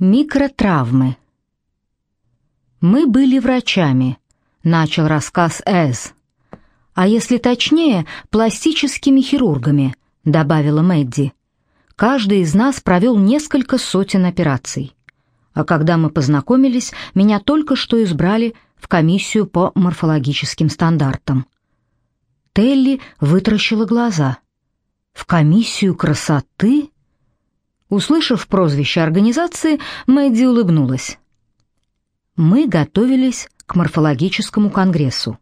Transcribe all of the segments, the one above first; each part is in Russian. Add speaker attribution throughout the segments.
Speaker 1: Микротравмы. Мы были врачами, начал рассказ Эз. А если точнее, пластическими хирургами, добавила Мэдди. Каждый из нас провел несколько сотен операций. А когда мы познакомились, меня только что избрали в комиссию по морфологическим стандартам. Телли вытаращила глаза. В комиссию красоты? Услышав прозвище организации, Мэдди улыбнулась. Мы готовились к морфологическому конгрессу.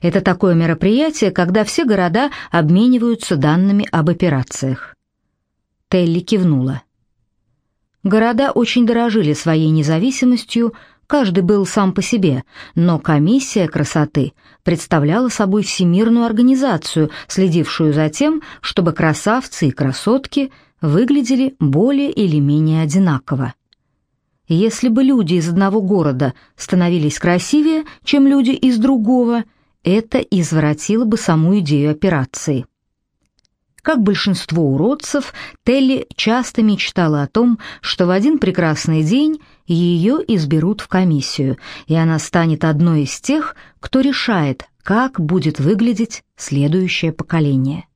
Speaker 1: Это такое мероприятие, когда все города обмениваются данными об операциях. Телли кивнула. Города очень дорожили своей независимостью, каждый был сам по себе, но комиссия красоты представляла собой всемирную организацию, следившую за тем, чтобы красавцы и красотки – выглядели более или менее одинаково. Если бы люди из одного города становились красивее, чем люди из другого, это извратило бы саму идею операции. Как большинство уродцев, Телли часто мечтала о том, что в один прекрасный день ее изберут в комиссию, и она станет одной из тех, кто решает, как будет выглядеть следующее поколение.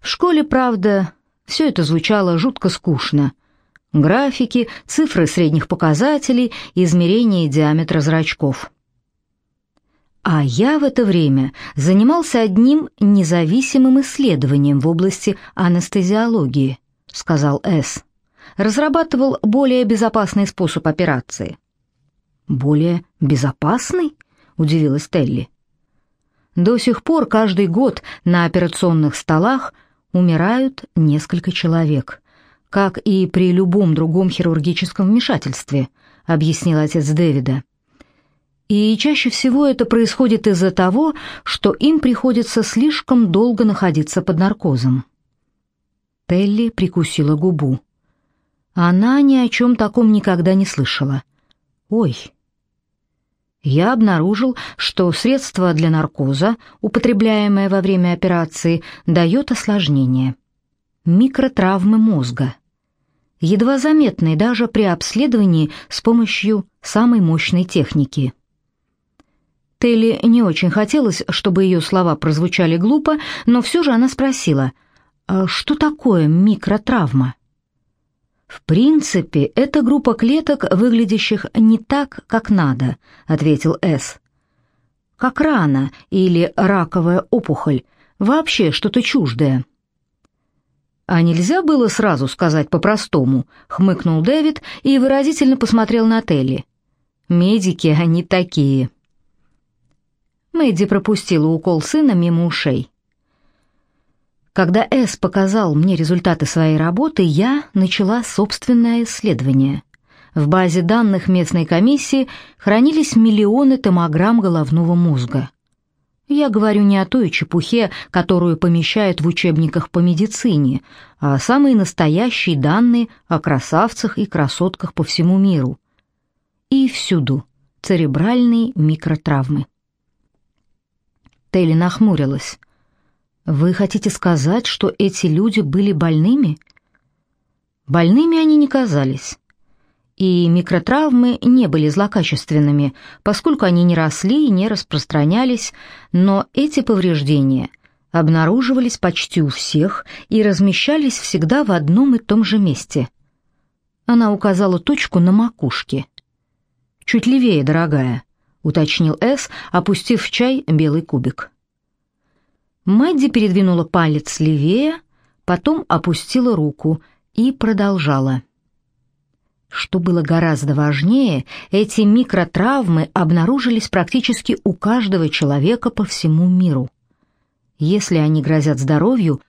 Speaker 1: В школе, правда, все это звучало жутко скучно. Графики, цифры средних показателей, измерение диаметра зрачков. А я в это время занимался одним независимым исследованием в области анестезиологии, сказал С. Разрабатывал более безопасный способ операции. Более безопасный? удивилась Телли. До сих пор каждый год на операционных столах умирают несколько человек, как и при любом другом хирургическом вмешательстве, объяснил отец Дэвида. И чаще всего это происходит из-за того, что им приходится слишком долго находиться под наркозом. Телли прикусила губу. Она ни о чем таком никогда не слышала. Ой, я обнаружил, что средство для наркоза, употребляемое во время операции, дает осложнение. Микротравмы мозга. Едва заметные даже при обследовании с помощью самой мощной техники. Телли не очень хотелось, чтобы ее слова прозвучали глупо, но все же она спросила, «А что такое микротравма? В принципе, это группа клеток, выглядящих не так, как надо, ответил С. Как рана или раковая опухоль, вообще что-то чуждое. А нельзя было сразу сказать по-простому, хмыкнул Дэвид и выразительно посмотрел на Телли. Медики они такие. Мэдди пропустила укол сына мимо ушей. Когда С показал мне результаты своей работы, я начала собственное исследование. В базе данных местной комиссии хранились миллионы томограмм головного мозга. Я говорю не о той чепухе, которую помещают в учебниках по медицине, а самые настоящие данные о красавцах и красотках по всему миру. И всюду церебральные микротравмы. Телли нахмурилась. Вы хотите сказать, что эти люди были больными? Больными они не казались. И микротравмы не были злокачественными, поскольку они не росли и не распространялись, но эти повреждения обнаруживались почти у всех и размещались всегда в одном и том же месте. Она указала точку на макушке. «Чуть левее, дорогая», — уточнил С, опустив в чай белый кубик. Мэдди передвинула палец левее, потом опустила руку и продолжала. Что было гораздо важнее, эти микротравмы обнаружились практически у каждого человека по всему миру. Если они грозят здоровью,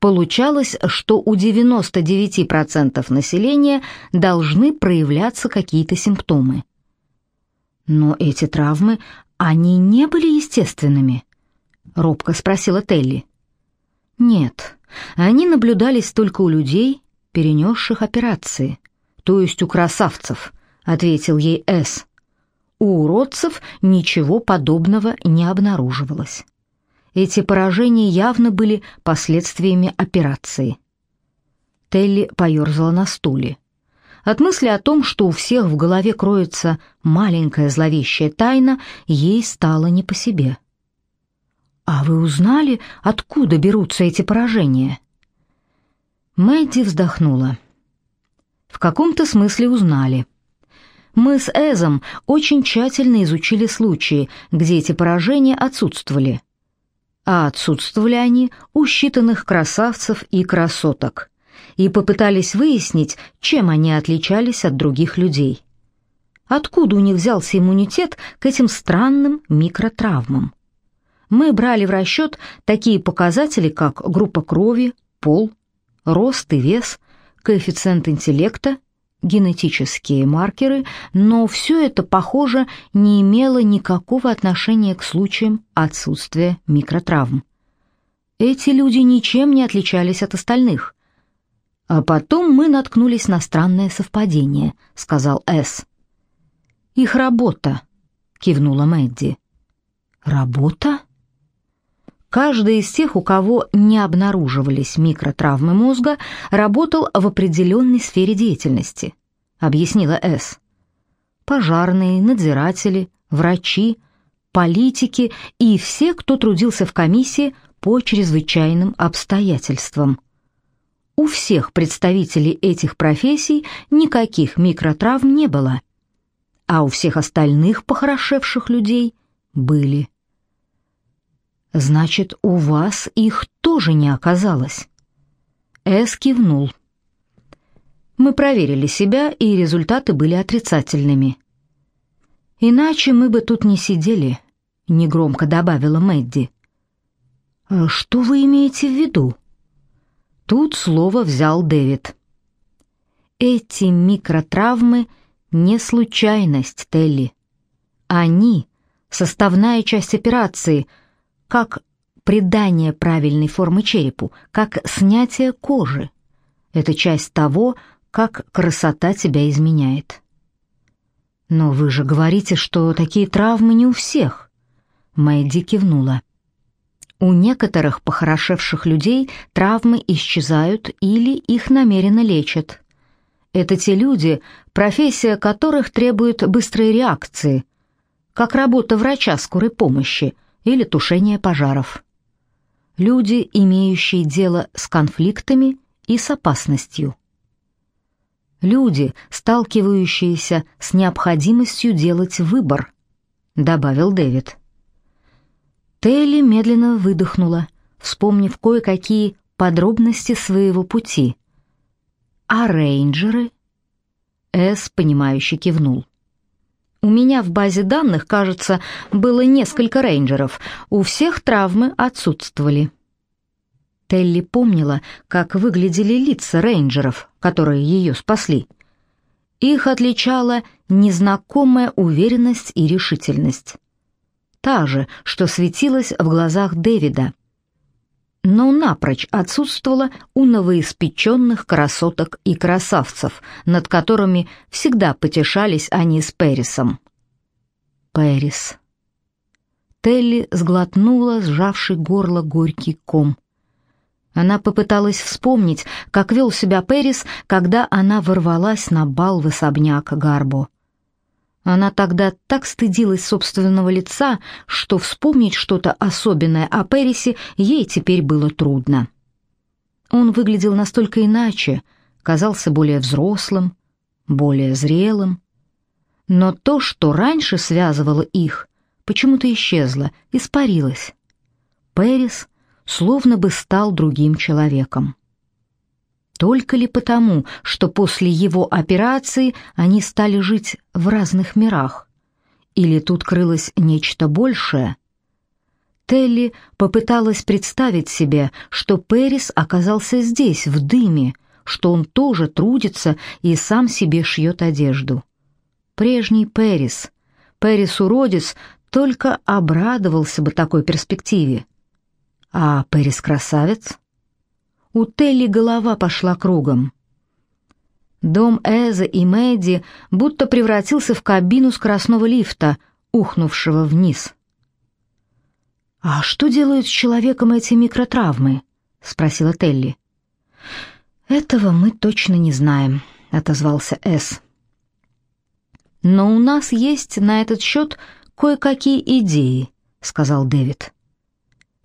Speaker 1: получалось, что у 99% населения должны проявляться какие-то симптомы. Но эти травмы, они не были естественными. — робко спросила Телли. «Нет, они наблюдались только у людей, перенесших операции, то есть у красавцев», — ответил ей С. У уродцев ничего подобного не обнаруживалось. Эти поражения явно были последствиями операции. Телли поерзала на стуле. От мысли о том, что у всех в голове кроется маленькая зловещая тайна, ей стало не по себе. «А вы узнали, откуда берутся эти поражения?» Мэдди вздохнула. «В каком-то смысле узнали. Мы с Эзом очень тщательно изучили случаи, где эти поражения отсутствовали. А отсутствовали они у считанных красавцев и красоток. И попытались выяснить, чем они отличались от других людей. Откуда у них взялся иммунитет к этим странным микротравмам? Мы брали в расчет такие показатели, как группа крови, пол, рост и вес, коэффициент интеллекта, генетические маркеры, но все это, похоже, не имело никакого отношения к случаям отсутствия микротравм. Эти люди ничем не отличались от остальных. А потом мы наткнулись на странное совпадение, сказал С. Их работа, кивнула Мэдди. Работа? Каждый из тех, у кого не обнаруживались микротравмы мозга, работал в определенной сфере деятельности, объяснила С. Пожарные, надзиратели, врачи, политики и все, кто трудился в комиссии по чрезвычайным обстоятельствам. У всех представителей этих профессий никаких микротравм не было, а у всех остальных похорошевших людей были. Значит, у вас их тоже не оказалось. Эс кивнул. Мы проверили себя, и результаты были отрицательными. Иначе мы бы тут не сидели, негромко добавила Мэдди. «А что вы имеете в виду? Тут слово взял Дэвид. Эти микротравмы не случайность, Телли. Они составная часть операции — как придание правильной формы черепу, как снятие кожи. Это часть того, как красота тебя изменяет. Но вы же говорите, что такие травмы не у всех. Мэдди кивнула. У некоторых похорошевших людей травмы исчезают или их намеренно лечат. Это те люди, профессия которых требует быстрой реакции, как работа врача скорой помощи, или тушение пожаров. Люди, имеющие дело с конфликтами и с опасностью. Люди, сталкивающиеся с необходимостью делать выбор, добавил Дэвид. Телли медленно выдохнула, вспомнив кое-какие подробности своего пути. А рейнджеры? Эс понимающе кивнул. У меня в базе данных, кажется, было несколько рейнджеров. У всех травмы отсутствовали. Телли помнила, как выглядели лица рейнджеров, которые ее спасли. Их отличала незнакомая уверенность и решительность. Та же, что светилась в глазах Дэвида. Но напрочь отсутствовала у новоиспеченных красоток и красавцев, над которыми всегда потешались они с Пэрисом. Пэрис. Телли сглотнула, сжавший горло горький ком. Она попыталась вспомнить, как вел себя Пэрис, когда она ворвалась на бал в особняк Гарбо. Она тогда так стыдилась собственного лица, что вспомнить что-то особенное о Пэрисе ей теперь было трудно. Он выглядел настолько иначе, казался более взрослым, более зрелым. Но то, что раньше связывало их, почему-то исчезло, испарилось. Пэрис словно бы стал другим человеком. Только ли потому, что после его операции они стали жить в разных мирах? Или тут крылось нечто большее? Телли попыталась представить себе, что Пэрис оказался здесь, в дыме, что он тоже трудится и сам себе шьет одежду прежний Пэрис. Пэрис-уродец только обрадовался бы такой перспективе. А Пэрис-красавец? У Телли голова пошла кругом. Дом Эза и Мэдди будто превратился в кабину скоростного лифта, ухнувшего вниз. «А что делают с человеком эти микротравмы?» — спросила Телли. «Этого мы точно не знаем. отозвался С. Но у нас есть на этот счет кое-какие идеи, сказал Дэвид.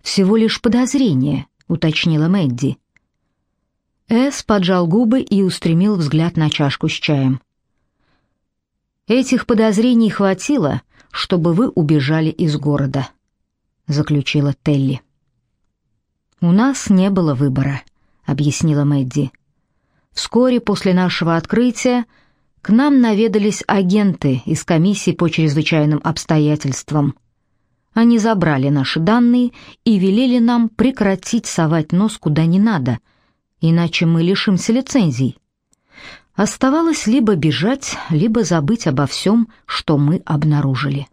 Speaker 1: Всего лишь подозрение, уточнила Мэдди. С поджал губы и устремил взгляд на чашку с чаем. Этих подозрений хватило, чтобы вы убежали из города, заключила Телли. У нас не было выбора, объяснила Мэдди. Вскоре после нашего открытия к нам наведались агенты из комиссии по чрезвычайным обстоятельствам. Они забрали наши данные и велели нам прекратить совать нос куда не надо, иначе мы лишимся лицензий. Оставалось либо бежать, либо забыть обо всем, что мы обнаружили.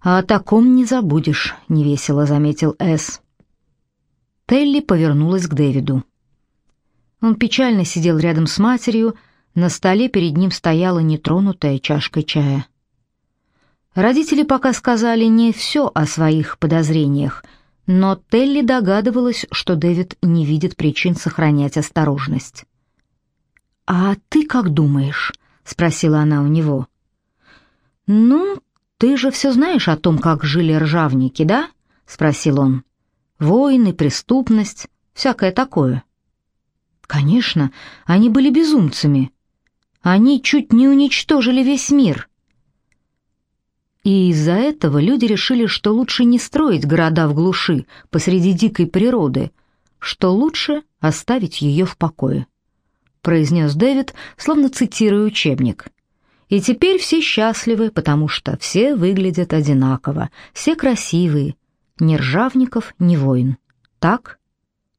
Speaker 1: А о таком не забудешь, невесело заметил С. Телли повернулась к Дэвиду. Он печально сидел рядом с матерью, на столе перед ним стояла нетронутая чашка чая. Родители пока сказали не все о своих подозрениях, но Телли догадывалась, что Дэвид не видит причин сохранять осторожность. «А ты как думаешь?» — спросила она у него. «Ну, ты же все знаешь о том, как жили ржавники, да?» — спросил он. «Войны, преступность, всякое такое». «Конечно, они были безумцами. Они чуть не уничтожили весь мир». И из-за этого люди решили, что лучше не строить города в глуши, посреди дикой природы, что лучше оставить ее в покое произнес Дэвид, словно цитируя учебник. И теперь все счастливы, потому что все выглядят одинаково, все красивые, ни ржавников, ни воин. Так?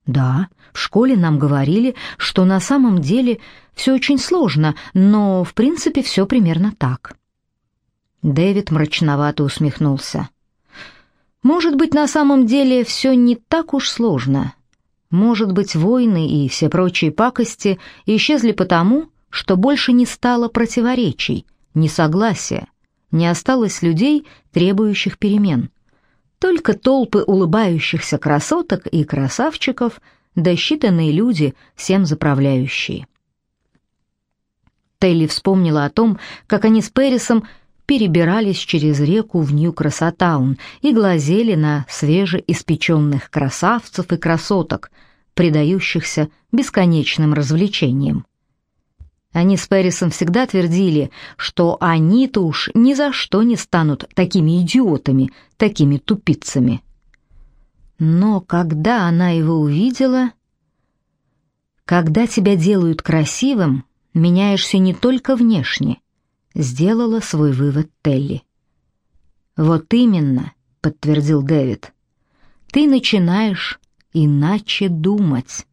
Speaker 1: Да, в школе нам говорили, что на самом деле все очень сложно, но в принципе все примерно так. Дэвид мрачновато усмехнулся. Может быть, на самом деле все не так уж сложно. Может быть, войны и все прочие пакости исчезли потому, что больше не стало противоречий, несогласия, не осталось людей, требующих перемен. Только толпы улыбающихся красоток и красавчиков, да считанные люди, всем заправляющие. Телли вспомнила о том, как они с Пэрисом перебирались через реку в Нью-Красотаун и глазели на свежеиспеченных красавцев и красоток, предающихся бесконечным развлечениям. Они с Пэрисом всегда твердили, что они-то уж ни за что не станут такими идиотами, такими тупицами. Но когда она его увидела... Когда тебя делают красивым, меняешься не только внешне, сделала свой вывод Телли. Вот именно, подтвердил Дэвид. Ты начинаешь иначе думать.